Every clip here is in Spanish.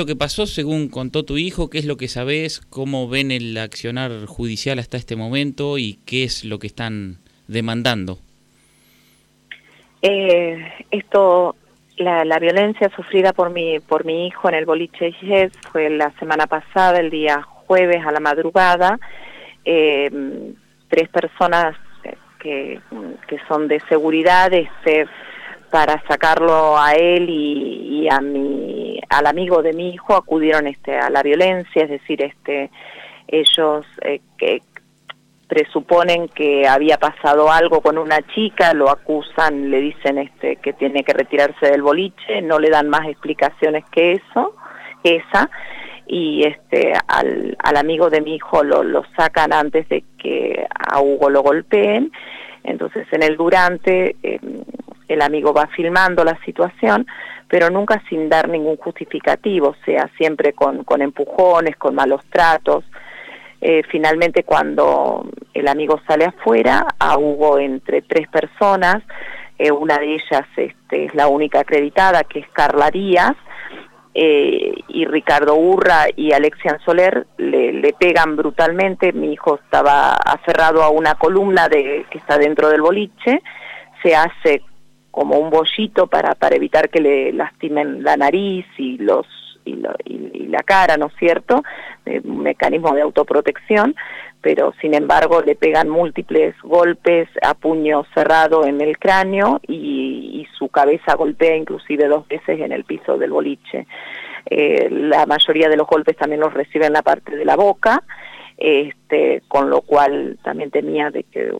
lo que pasó según contó tu hijo? ¿Qué es lo que sabes? ¿Cómo ven el accionar judicial hasta este momento? ¿Y qué es lo que están demandando? Eh, esto, la, la, violencia sufrida por mi, por mi hijo en el boliche fue la semana pasada, el día jueves a la madrugada. Eh, tres personas que, que son de seguridad este, para sacarlo a él y, a mi al amigo de mi hijo acudieron este a la violencia, es decir, este ellos eh, que presuponen que había pasado algo con una chica, lo acusan, le dicen este que tiene que retirarse del boliche, no le dan más explicaciones que eso, esa y este al, al amigo de mi hijo lo, lo sacan antes de que a Hugo lo golpeen. Entonces en el durante eh, el amigo va filmando la situación, pero nunca sin dar ningún justificativo, o sea, siempre con, con empujones, con malos tratos. Eh, finalmente, cuando el amigo sale afuera, a Hugo entre tres personas, eh, una de ellas este, es la única acreditada, que es Carla Díaz, eh, y Ricardo Urra y Alexian Soler le, le, pegan brutalmente. Mi hijo estaba aferrado a una columna de, que está dentro del boliche, se hace como un bollito para, para evitar que le lastimen la nariz y los y, lo, y, la cara, ¿no es cierto? Eh, un mecanismo de autoprotección, pero sin embargo le pegan múltiples golpes a puño cerrado en el cráneo y, y su cabeza golpea inclusive dos veces en el piso del boliche. Eh, la mayoría de los golpes también los recibe en la parte de la boca, este, con lo cual también temía de que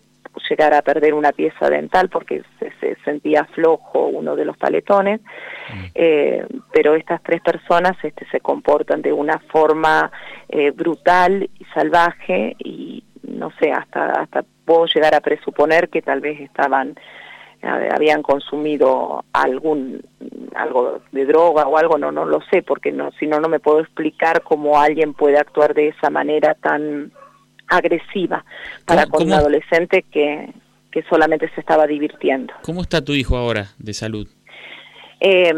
llegar a perder una pieza dental porque se, se sentía flojo uno de los paletones, mm. eh, pero estas tres personas este, se comportan de una forma eh, brutal y salvaje y no sé, hasta, hasta puedo llegar a presuponer que tal vez estaban habían consumido algún algo de droga o algo no no lo sé porque no si no no me puedo explicar cómo alguien puede actuar de esa manera tan agresiva para con un adolescente que, que solamente se estaba divirtiendo. ¿Cómo está tu hijo ahora de salud? Eh,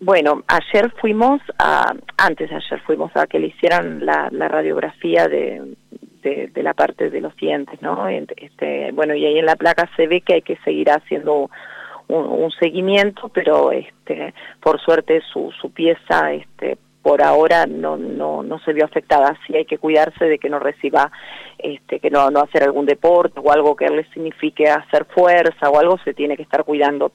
bueno, ayer fuimos a, antes de ayer fuimos a que le hicieran la, la radiografía de, de, de, la parte de los dientes, ¿no? Este, bueno, y ahí en la placa se ve que hay que seguir haciendo un, un seguimiento, pero este, por suerte su, su pieza este, por ahora no, no, no se vio afectada. Sí hay que cuidarse de que no reciba, este, que no, no hacer algún deporte o algo que le signifique hacer fuerza o algo, se tiene que estar cuidando.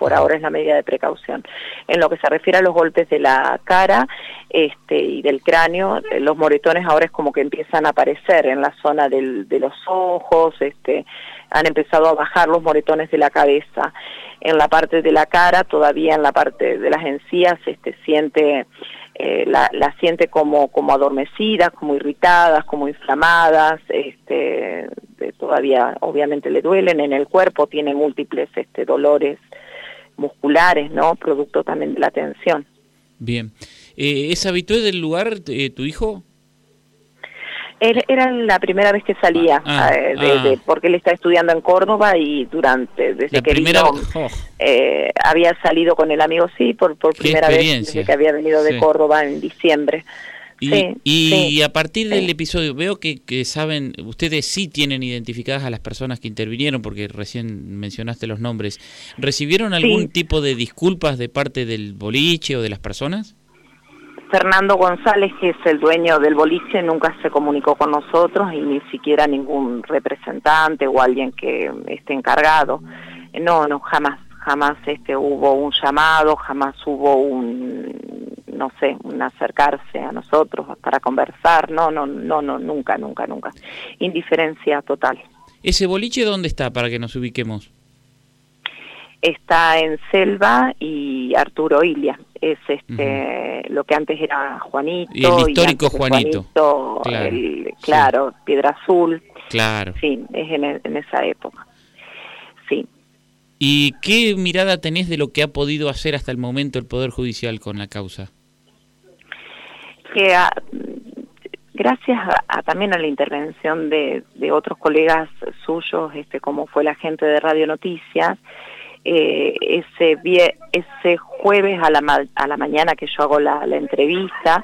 Por ahora es la medida de precaución. En lo que se refiere a los golpes de la cara este, y del cráneo, los moretones ahora es como que empiezan a aparecer en la zona del, de los ojos, este, han empezado a bajar los moretones de la cabeza. En la parte de la cara, todavía en la parte de las encías, este, siente eh, la, la, siente como, como adormecidas, como irritadas, como inflamadas, este, todavía obviamente le duelen en el cuerpo, tiene múltiples este, dolores musculares, ¿no? Producto también de la tensión. Bien. Eh, ¿Es habitual del lugar eh, tu hijo? Era la primera vez que salía, ah, eh, de, ah. porque él está estudiando en Córdoba y durante, desde la que primera... vino, oh. eh, había salido con el amigo, sí, por, por primera vez desde que había venido de. Córdoba en diciembre. Y, sí, y sí, a partir del episodio, veo que, que, saben, ustedes sí tienen identificadas a las personas que intervinieron, porque recién mencionaste los nombres. ¿Recibieron algún tipo de disculpas de parte del boliche o de las personas? Fernando González, que es el dueño del boliche, nunca se comunicó con nosotros y ni siquiera ningún representante o alguien que esté encargado. No, no, jamás, jamás este hubo un llamado, jamás hubo un, no sé, un acercarse a nosotros para conversar, no, no, no, no, nunca, nunca, nunca. Indiferencia total. ¿Ese boliche dónde está para que nos ubiquemos? Está en Selva y Arturo Ilia es este uh -huh. lo que antes era Juanito y el histórico y Juanito, Juanito, claro, el, claro sí. Piedra Azul claro sí es en, en, esa época sí y qué mirada tenés de lo que ha podido hacer hasta el momento el poder judicial con la causa que a, gracias a, a, también a la intervención de, de otros colegas suyos este como fue la gente de Radio Noticias eh, ese, ese jueves a la, a la mañana que yo hago la, entrevista,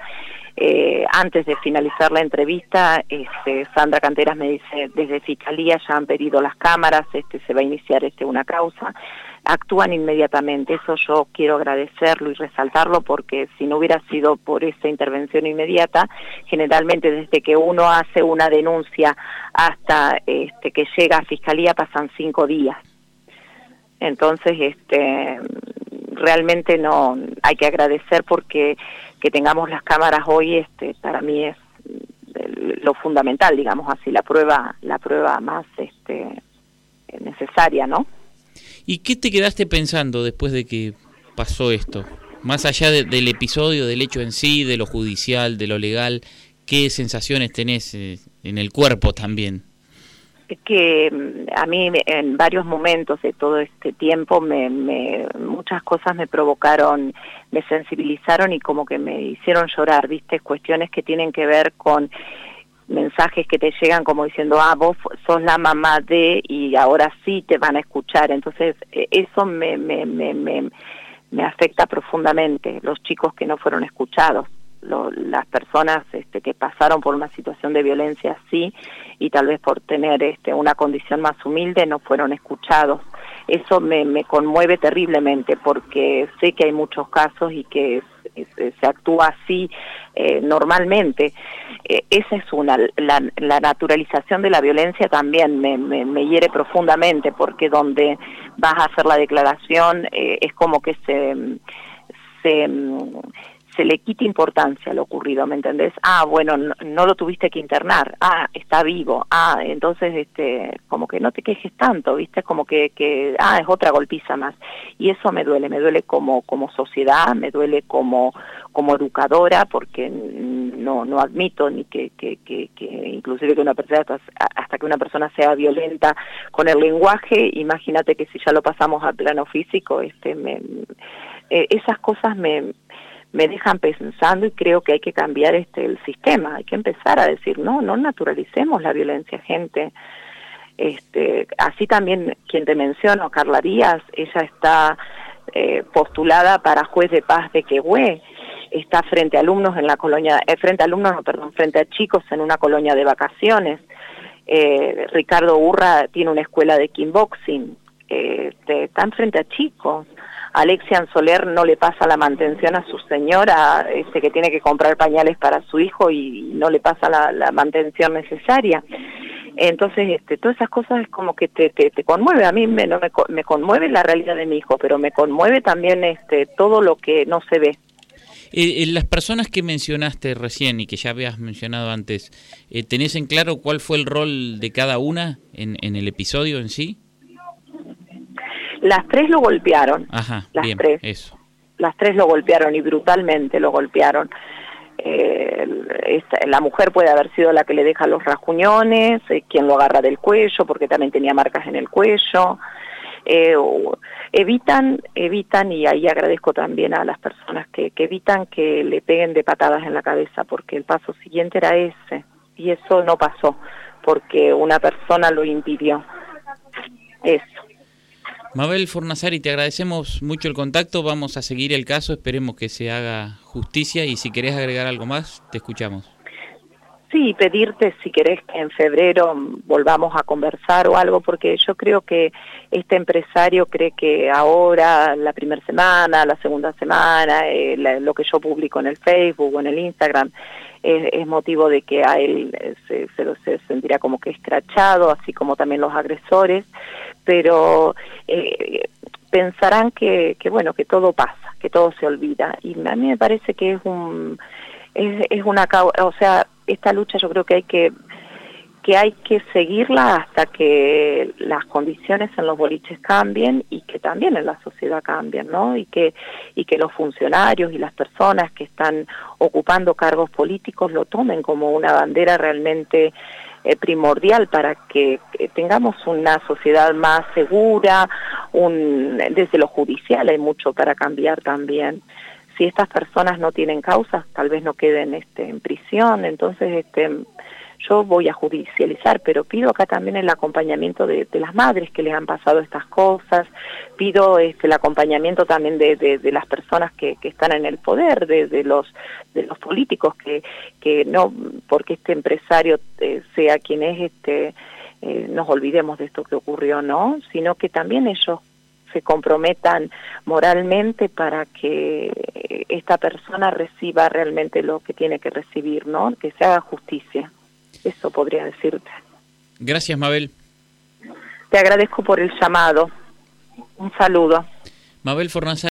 eh, antes de finalizar la entrevista, este, Sandra Canteras me dice, desde Fiscalía ya han pedido las cámaras, este, se va a iniciar este, una causa actúan inmediatamente. Eso yo quiero agradecerlo y resaltarlo porque si no hubiera sido por esa intervención inmediata, generalmente desde que uno hace una denuncia hasta este, que llega a fiscalía pasan cinco días. Entonces, este, realmente no hay que agradecer porque que tengamos las cámaras hoy, este, para mí es lo fundamental, digamos así, la prueba, la prueba más, este, necesaria, ¿no? ¿Y qué te quedaste pensando después de que pasó esto? Más allá del episodio, del hecho en sí, de lo judicial, de lo legal, ¿qué sensaciones tenés eh, en el cuerpo también? que mm, a mí en varios momentos de todo este tiempo me, muchas cosas me provocaron, me sensibilizaron y como que me hicieron llorar, viste, cuestiones que tienen que ver con mensajes que te llegan como diciendo, ah, vos sos la mamá de y ahora sí te van a escuchar. Entonces, e, eso me, me, me, me, me afecta profundamente, los chicos que no fueron escuchados. las personas este, que pasaron por una situación de violencia así y tal vez por tener este, una condición más humilde no fueron escuchados eso me, me conmueve terriblemente porque sé que hay muchos casos y que se actúa así eh, normalmente. Eh, esa es una. La, la, naturalización de la violencia también me, me, hiere profundamente porque donde vas a hacer la declaración eh, es como que se, se se le quita importancia a lo ocurrido, ¿me entendés? Ah, bueno, no, lo tuviste que internar, ah, está vivo, ah, entonces, este, como que no te quejes tanto, ¿viste? Como que, que, ah, es otra golpiza más. Y eso me duele, me duele como, como sociedad, me duele como, como educadora, porque no, no admito ni que, que, que, que inclusive que una persona, hasta que una persona sea violenta con el lenguaje, imagínate que si ya lo pasamos al plano físico, este, me, eh, esas cosas me me dejan pensando y creo que hay que cambiar este el sistema, hay que empezar a decir, no, no naturalicemos la violencia, gente. Este, así también quien te menciono, Carla Díaz, ella está eh, postulada para juez de paz de Quehue, está frente a alumnos en la colonia, eh, frente a alumnos, no, perdón, frente a chicos en una colonia de vacaciones. Eh, Ricardo Urra tiene una escuela de kickboxing, eh, están frente a chicos. Alexia Soler no le pasa la mantención a su señora, este, que tiene que comprar pañales para su hijo y no le pasa la, mantención necesaria. Entonces, este, todas esas cosas es como que te, te, conmueve. A mí me, no me, me, conmueve la realidad de mi hijo, pero me conmueve también este, todo lo que no se ve. Eh, eh, las personas que mencionaste recién y que ya habías mencionado antes, eh, ¿tenés en claro cuál fue el rol de cada una en, en el episodio en sí? Las tres lo golpearon. las tres. Eso. Las tres lo golpearon y brutalmente lo golpearon. Eh, la mujer puede haber sido la que le deja los rasguñones, eh, quien lo agarra del cuello, porque también tenía marcas en el cuello. Eh, evitan, evitan, y ahí agradezco también a las personas que, que evitan que le peguen de patadas en la cabeza, porque el paso siguiente era ese, y eso no pasó, porque una persona lo impidió. Eso. Mabel Fornazari, te agradecemos mucho el contacto, vamos a seguir el caso, esperemos que se haga justicia y si querés agregar algo más, te escuchamos. Sí, pedirte si querés que en febrero volvamos a conversar o algo, porque yo creo que este empresario cree que ahora, la primera semana, la segunda semana, eh, lo que yo publico en el Facebook o en el Instagram, es, motivo de que a él eh, se, se, se sentirá como que escrachado, así como también los agresores, pero eh, pensarán que, que, bueno, que todo pasa, que todo se olvida. Y a mí me parece que es un, es, es una, o sea, esta lucha yo creo que hay que que hay que seguirla hasta que las condiciones en los boliches cambien y que también en la sociedad cambien, ¿no? Y que, y que los funcionarios y las personas que están ocupando cargos políticos lo tomen como una bandera realmente eh, primordial para que tengamos una sociedad más segura, un, desde lo judicial hay mucho para cambiar también. Si estas personas no tienen causas, tal vez no queden este, en prisión, entonces este, yo voy a judicializar, pero pido acá también el acompañamiento de, las madres que les han pasado estas cosas, pido este, el acompañamiento también de, de, las personas que, que, están en el poder, de, los de los políticos que, que no porque este empresario eh, sea quien es este eh, nos olvidemos de esto que ocurrió, ¿no? Sino que también ellos se comprometan moralmente para que esta persona reciba realmente lo que tiene que recibir, ¿no? Que se haga justicia. Eso podría decirte. Gracias, Mabel. Te agradezco por el llamado. Un saludo. Mabel Fornaza